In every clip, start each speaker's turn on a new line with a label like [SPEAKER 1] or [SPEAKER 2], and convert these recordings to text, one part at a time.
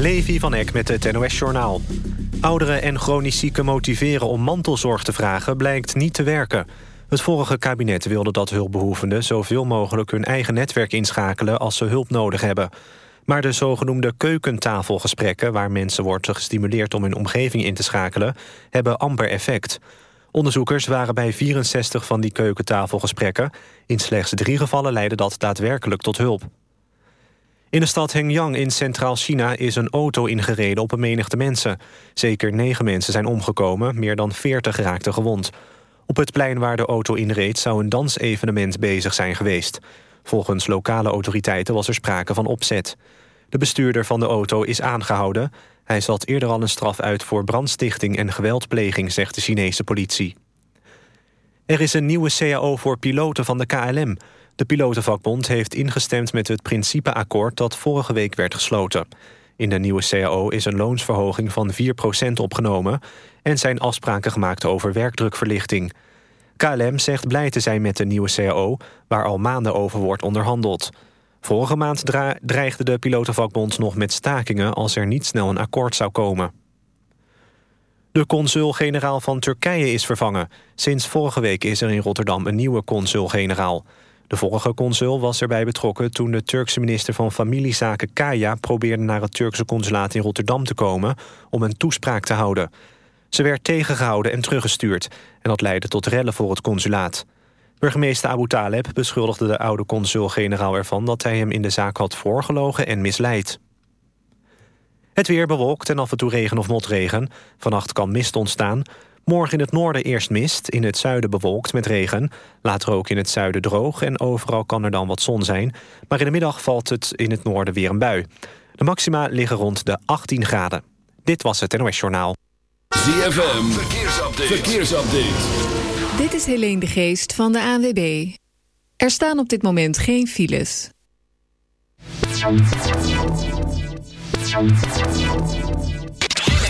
[SPEAKER 1] Levi van Eck met het NOS-journaal. Ouderen en chronisch zieken motiveren om mantelzorg te vragen... blijkt niet te werken. Het vorige kabinet wilde dat hulpbehoevenden... zoveel mogelijk hun eigen netwerk inschakelen als ze hulp nodig hebben. Maar de zogenoemde keukentafelgesprekken... waar mensen wordt gestimuleerd om hun omgeving in te schakelen... hebben amper effect. Onderzoekers waren bij 64 van die keukentafelgesprekken. In slechts drie gevallen leidde dat daadwerkelijk tot hulp. In de stad Hengyang in Centraal China is een auto ingereden op een menigte mensen. Zeker negen mensen zijn omgekomen, meer dan 40 raakten gewond. Op het plein waar de auto inreed zou een dansevenement bezig zijn geweest. Volgens lokale autoriteiten was er sprake van opzet. De bestuurder van de auto is aangehouden. Hij zat eerder al een straf uit voor brandstichting en geweldpleging, zegt de Chinese politie. Er is een nieuwe CAO voor piloten van de KLM. De pilotenvakbond heeft ingestemd met het principeakkoord dat vorige week werd gesloten. In de nieuwe CAO is een loonsverhoging van 4% opgenomen... en zijn afspraken gemaakt over werkdrukverlichting. KLM zegt blij te zijn met de nieuwe CAO... waar al maanden over wordt onderhandeld. Vorige maand dreigde de pilotenvakbond nog met stakingen... als er niet snel een akkoord zou komen. De consul-generaal van Turkije is vervangen. Sinds vorige week is er in Rotterdam een nieuwe consul-generaal. De vorige consul was erbij betrokken toen de Turkse minister van Familiezaken Kaya probeerde naar het Turkse consulaat in Rotterdam te komen om een toespraak te houden. Ze werd tegengehouden en teruggestuurd en dat leidde tot rellen voor het consulaat. Burgemeester Abu Taleb beschuldigde de oude consul-generaal ervan dat hij hem in de zaak had voorgelogen en misleid. Het weer bewolkt en af en toe regen of motregen. Vannacht kan mist ontstaan. Morgen in het noorden eerst mist, in het zuiden bewolkt met regen. Later ook in het zuiden droog en overal kan er dan wat zon zijn. Maar in de middag valt het in het noorden weer een bui. De maxima liggen rond de 18 graden. Dit was het NOS Journaal.
[SPEAKER 2] ZFM, verkeersupdate. verkeersupdate.
[SPEAKER 3] Dit is Helene de Geest van de ANWB. Er staan op dit moment geen files.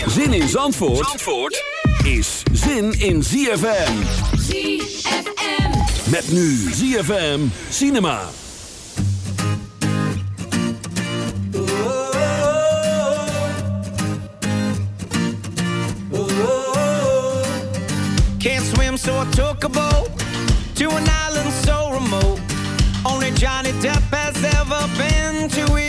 [SPEAKER 2] Zin in Zandvoort? Zandvoort? Is zin in ZFM.
[SPEAKER 4] ZFM.
[SPEAKER 2] Met nu ZFM Cinema.
[SPEAKER 5] Can't swim, so I took a boat to an island so remote. Only Johnny Depp has ever been to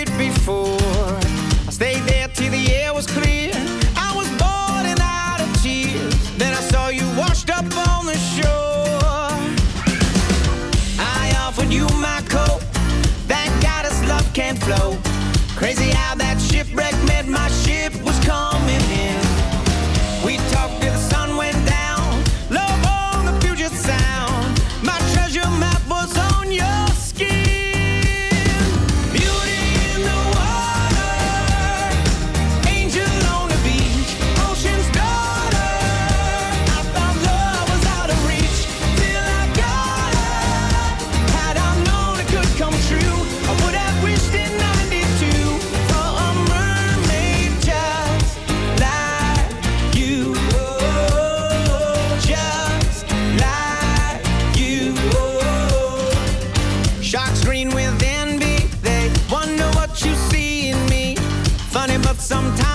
[SPEAKER 5] can't flow. Crazy how that shipwreck meant my ship was coming
[SPEAKER 6] Sometimes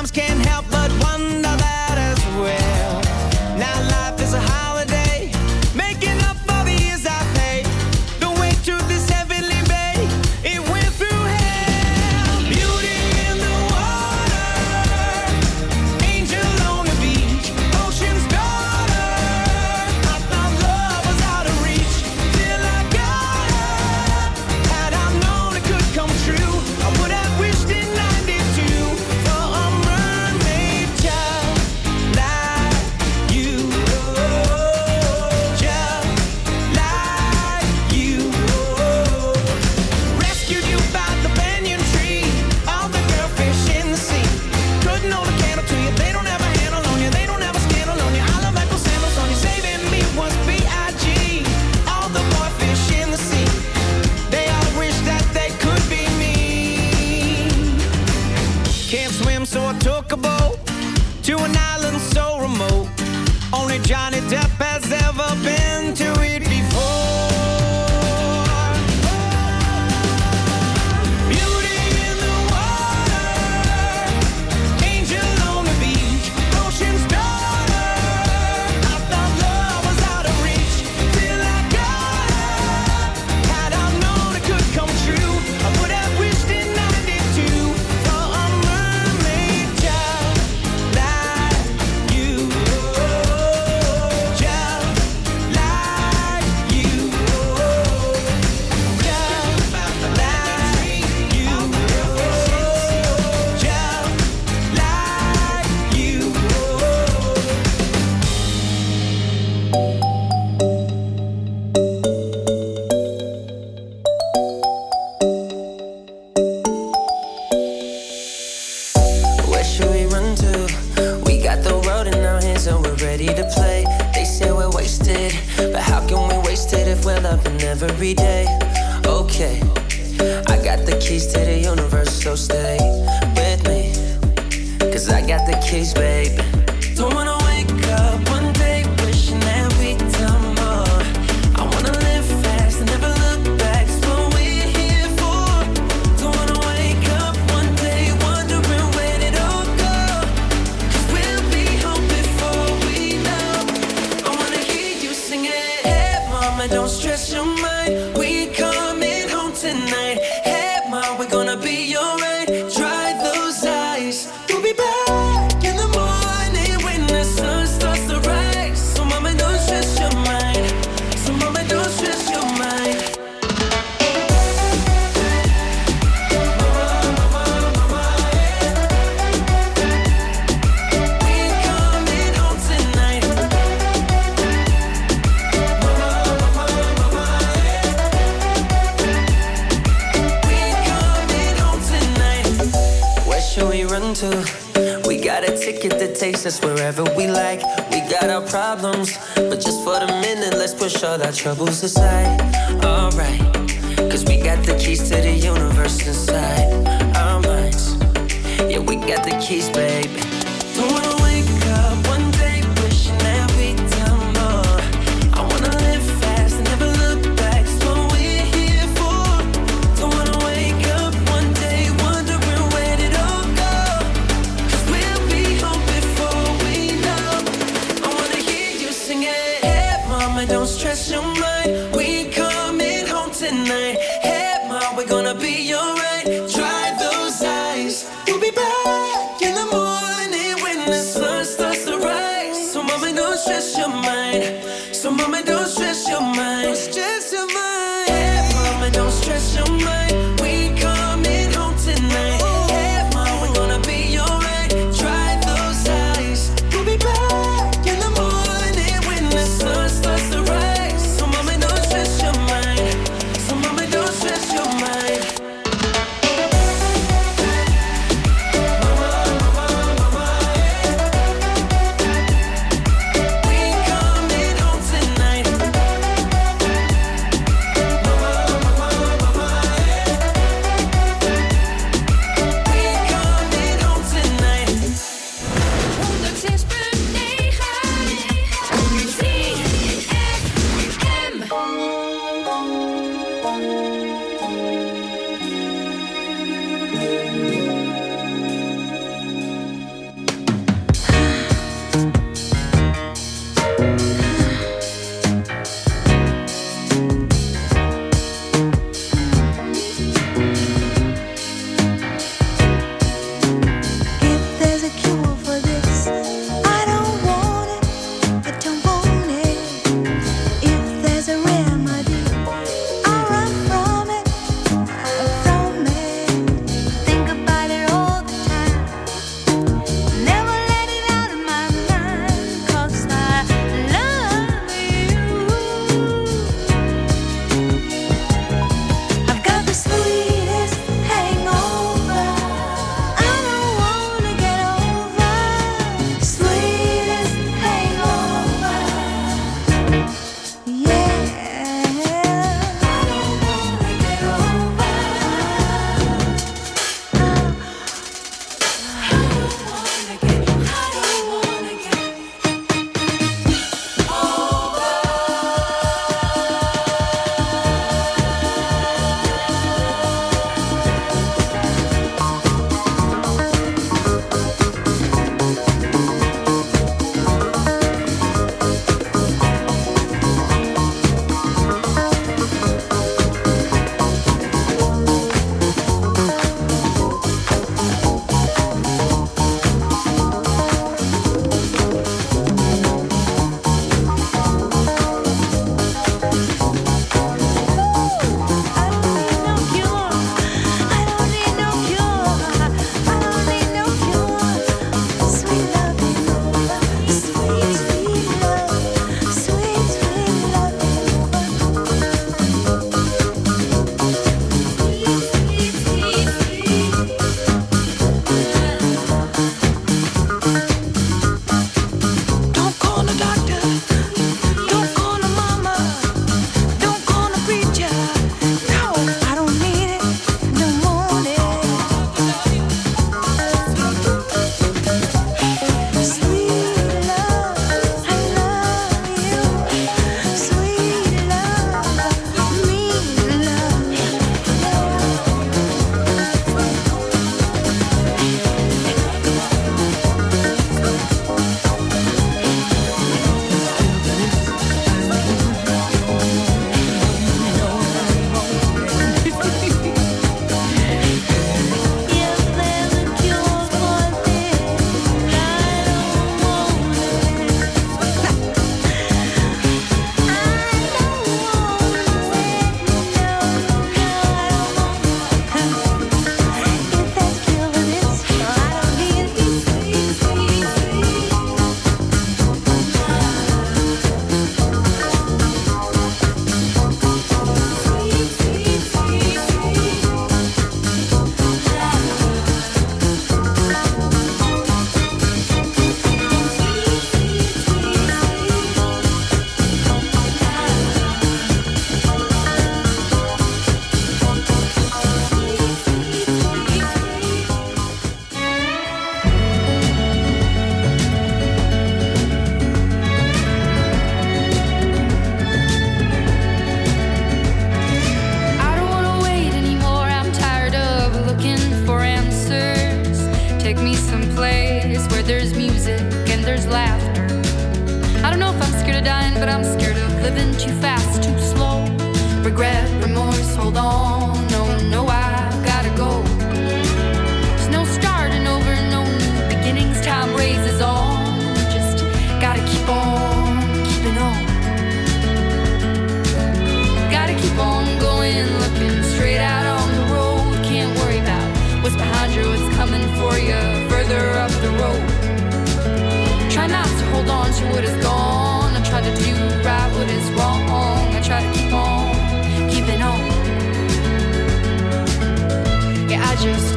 [SPEAKER 6] just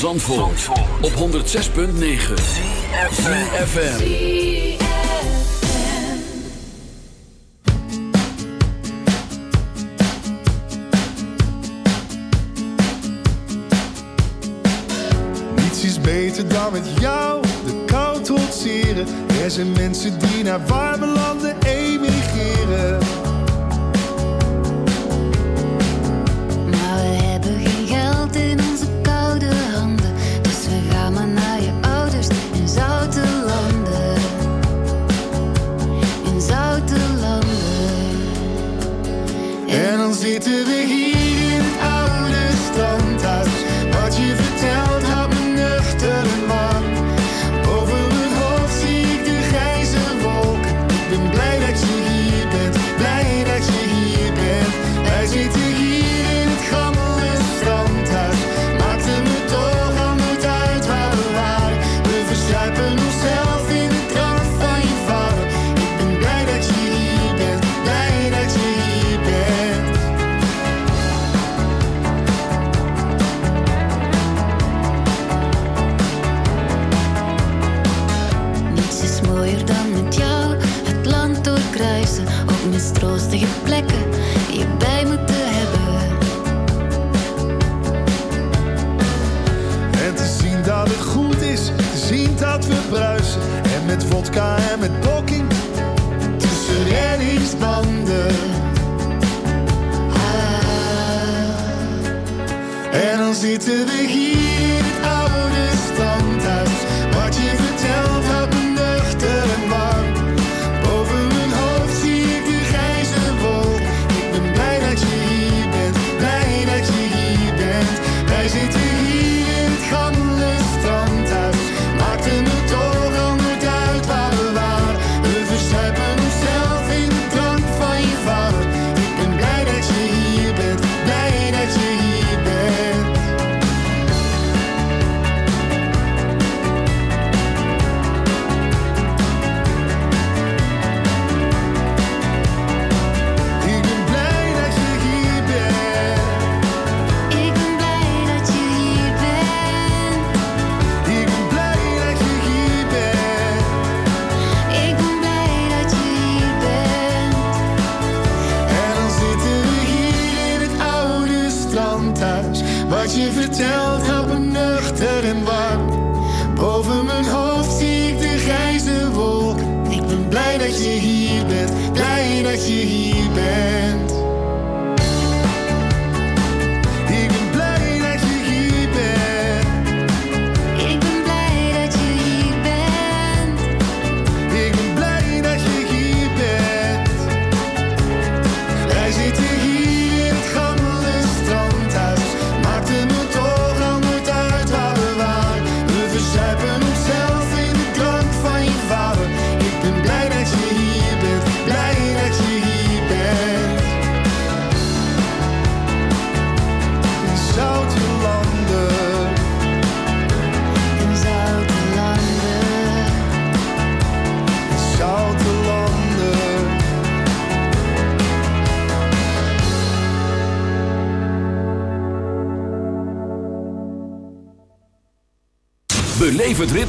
[SPEAKER 4] Zandvoort, op 106.9 CFM
[SPEAKER 2] Niets is beter dan met jou de kou trotseren Er zijn mensen die naar
[SPEAKER 7] waar
[SPEAKER 2] beloven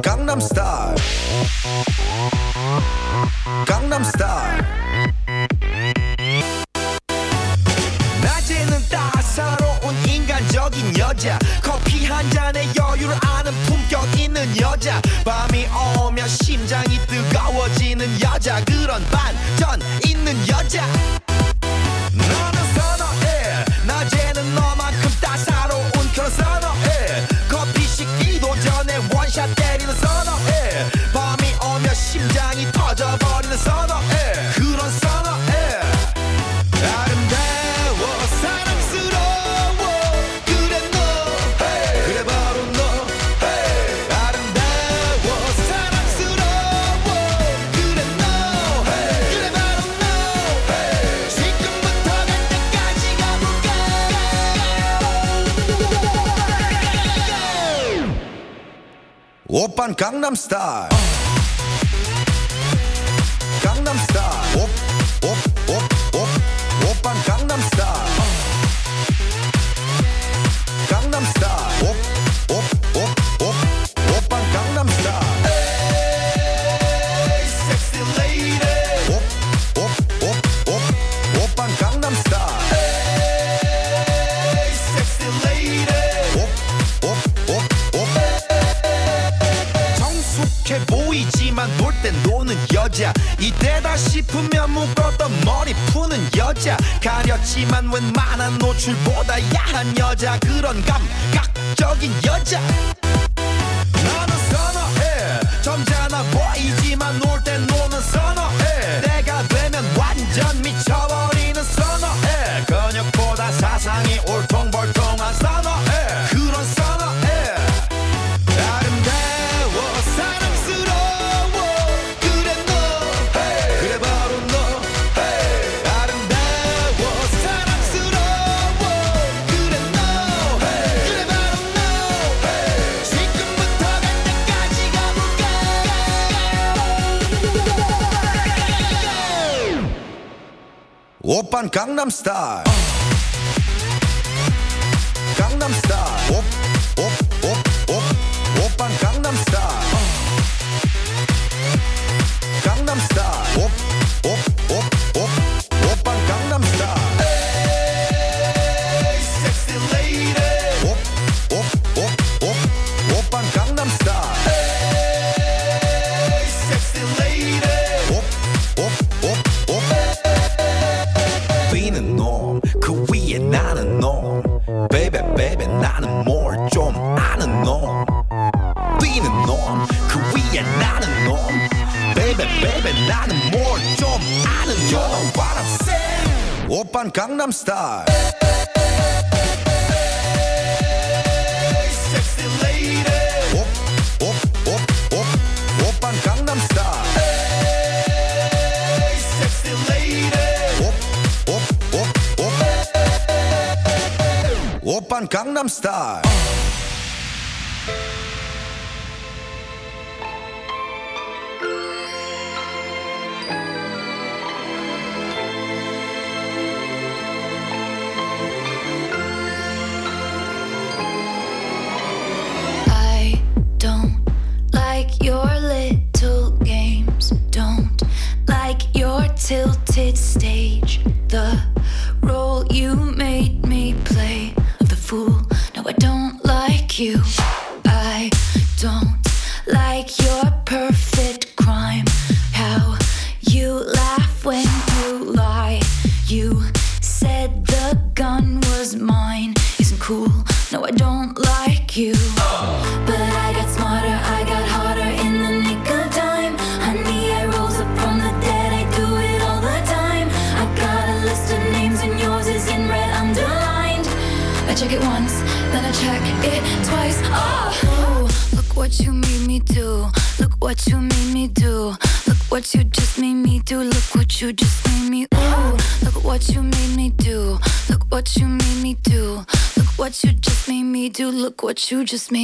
[SPEAKER 8] Gangnam Style. I'm
[SPEAKER 9] star. you just made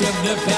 [SPEAKER 10] of.